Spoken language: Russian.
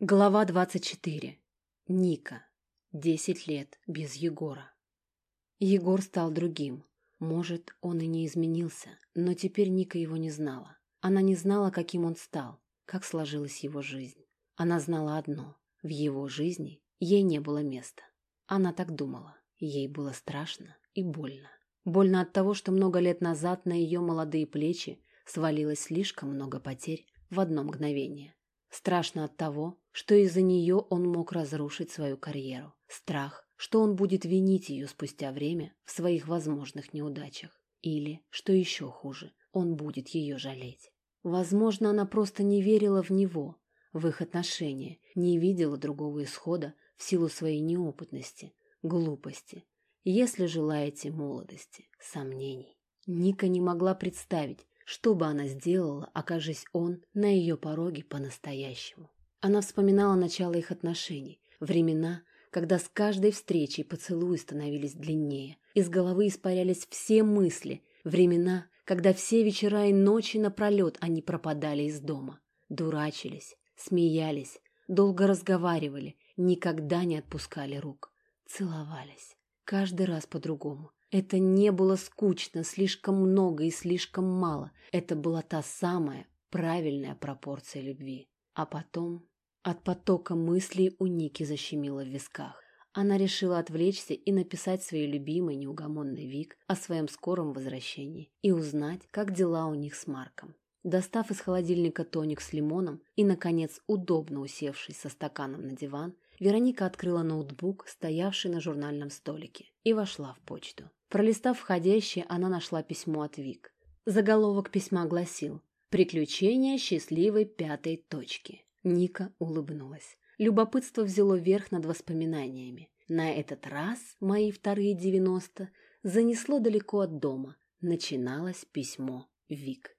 Глава 24. Ника. Десять лет без Егора. Егор стал другим. Может, он и не изменился, но теперь Ника его не знала. Она не знала, каким он стал, как сложилась его жизнь. Она знала одно – в его жизни ей не было места. Она так думала. Ей было страшно и больно. Больно от того, что много лет назад на ее молодые плечи свалилось слишком много потерь в одно мгновение. Страшно от того, что из-за нее он мог разрушить свою карьеру. Страх, что он будет винить ее спустя время в своих возможных неудачах. Или, что еще хуже, он будет ее жалеть. Возможно, она просто не верила в него, в их отношения, не видела другого исхода в силу своей неопытности, глупости, если желаете молодости, сомнений. Ника не могла представить, что бы она сделала, окажись он на ее пороге по-настоящему? Она вспоминала начало их отношений, времена, когда с каждой встречей поцелуи становились длиннее, из головы испарялись все мысли, времена, когда все вечера и ночи напролет они пропадали из дома, дурачились, смеялись, долго разговаривали, никогда не отпускали рук, целовались, каждый раз по-другому, это не было скучно, слишком много и слишком мало. Это была та самая правильная пропорция любви. А потом от потока мыслей у Ники защемило в висках. Она решила отвлечься и написать своей любимой неугомонной Вик о своем скором возвращении и узнать, как дела у них с Марком. Достав из холодильника тоник с лимоном и, наконец, удобно усевшись со стаканом на диван, Вероника открыла ноутбук, стоявший на журнальном столике, и вошла в почту. Пролистав входящее, она нашла письмо от Вик. Заголовок письма гласил «Приключения счастливой пятой точки». Ника улыбнулась. Любопытство взяло верх над воспоминаниями. На этот раз мои вторые девяносто занесло далеко от дома. Начиналось письмо Вик.